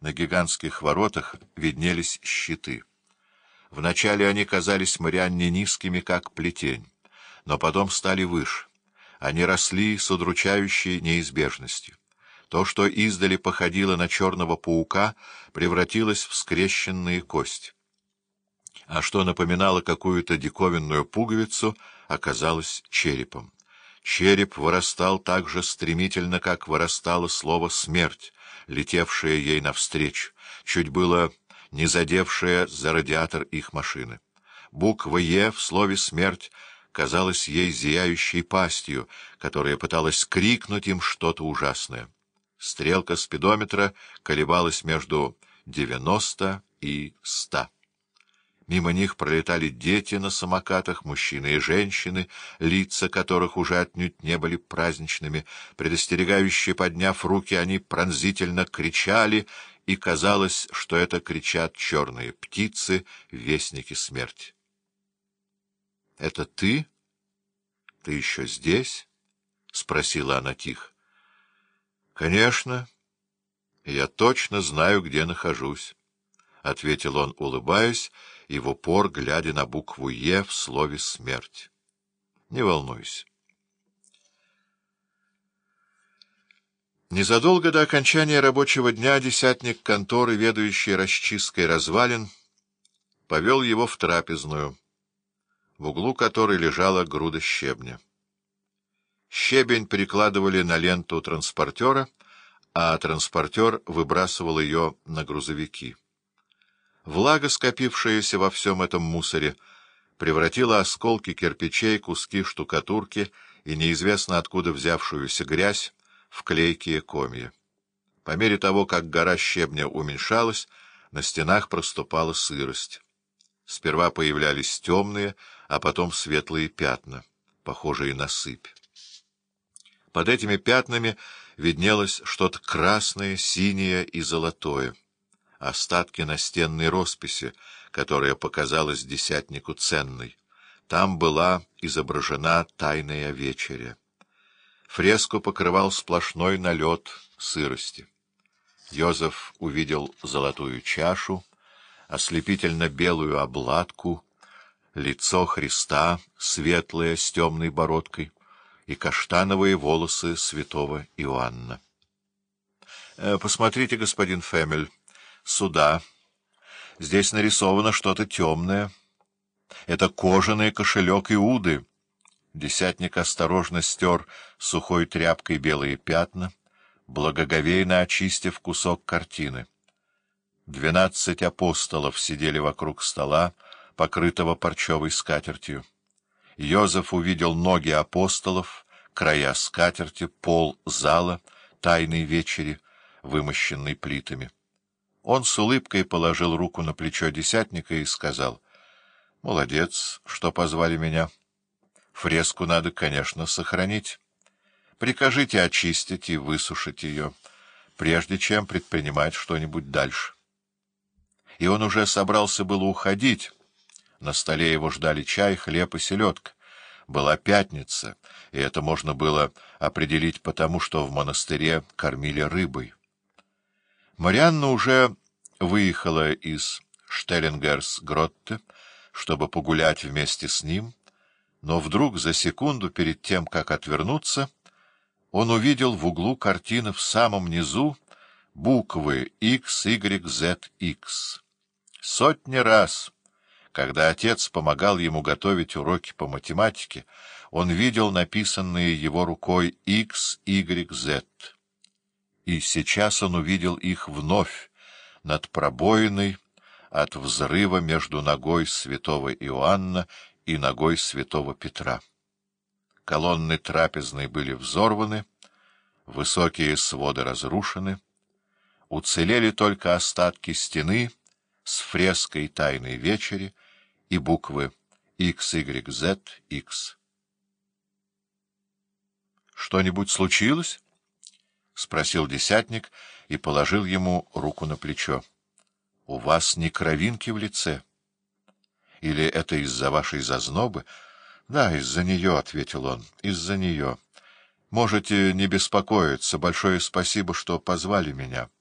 на гигантских воротах виднелись щиты. Вначале они казались Марианне низкими, как плетень, но потом стали выше. Они росли с удручающей неизбежностью. То, что издали походило на черного паука, превратилось в скрещенные кости. А что напоминало какую-то диковинную пуговицу, оказалось черепом. Череп вырастал так же стремительно, как вырастало слово «смерть», летевшее ей навстречу, чуть было не задевшее за радиатор их машины. Буква «Е» в слове «смерть» казалась ей зияющей пастью, которая пыталась крикнуть им что-то ужасное. Стрелка спидометра колебалась между девяносто и ста. Мимо них пролетали дети на самокатах, мужчины и женщины, лица которых уже отнюдь не были праздничными. Предостерегающие, подняв руки, они пронзительно кричали, и казалось, что это кричат черные птицы, вестники смерти. — Это ты? Ты еще здесь? — спросила она тихо. — Конечно. Я точно знаю, где нахожусь, — ответил он, улыбаясь, — и в упор глядя на букву «Е» в слове «смерть». Не волнуйся. Незадолго до окончания рабочего дня десятник конторы, ведающий расчисткой развалин, повел его в трапезную, в углу которой лежала груда щебня. Щебень перекладывали на ленту транспортера, а транспортер выбрасывал ее на грузовики. Влага, скопившаяся во всем этом мусоре, превратила осколки кирпичей, куски штукатурки и неизвестно откуда взявшуюся грязь в клейкие комья. По мере того, как гора щебня уменьшалась, на стенах проступала сырость. Сперва появлялись темные, а потом светлые пятна, похожие на сыпь. Под этими пятнами виднелось что-то красное, синее и золотое остатки настенной росписи, которая показалась десятнику ценной. Там была изображена тайная вечеря. Фреску покрывал сплошной налет сырости. Йозеф увидел золотую чашу, ослепительно-белую обладку, лицо Христа, светлое с темной бородкой, и каштановые волосы святого Иоанна. «Э, — Посмотрите, господин Фемель, суда. Здесь нарисовано что-то темное. Это кожаный кошелек Иуды. Десятник осторожно стер сухой тряпкой белые пятна, благоговейно очистив кусок картины. Двенадцать апостолов сидели вокруг стола, покрытого парчевой скатертью. Йозеф увидел ноги апостолов, края скатерти, пол зала, тайной вечери, вымощенной плитами. Он с улыбкой положил руку на плечо десятника и сказал, — Молодец, что позвали меня. Фреску надо, конечно, сохранить. Прикажите очистить и высушить ее, прежде чем предпринимать что-нибудь дальше. И он уже собрался было уходить. На столе его ждали чай, хлеб и селедка. Была пятница, и это можно было определить потому, что в монастыре кормили рыбой. Марианна уже выехала из Штеллингерс-Гротте, чтобы погулять вместе с ним, но вдруг за секунду перед тем, как отвернуться, он увидел в углу картины в самом низу буквы X, Y, Z, X. Сотни раз, когда отец помогал ему готовить уроки по математике, он видел написанные его рукой X, Y, Z и сейчас он увидел их вновь над пробоиной от взрыва между ногой святого Иоанна и ногой святого Петра. Колонны трапезной были взорваны, высокие своды разрушены, уцелели только остатки стены с фреской Тайной Вечери и буквы XYZX. Что-нибудь случилось? — спросил десятник и положил ему руку на плечо. — У вас не кровинки в лице? Или это из-за вашей зазнобы? — Да, из-за нее, — ответил он, — из-за нее. Можете не беспокоиться. Большое спасибо, что позвали меня. —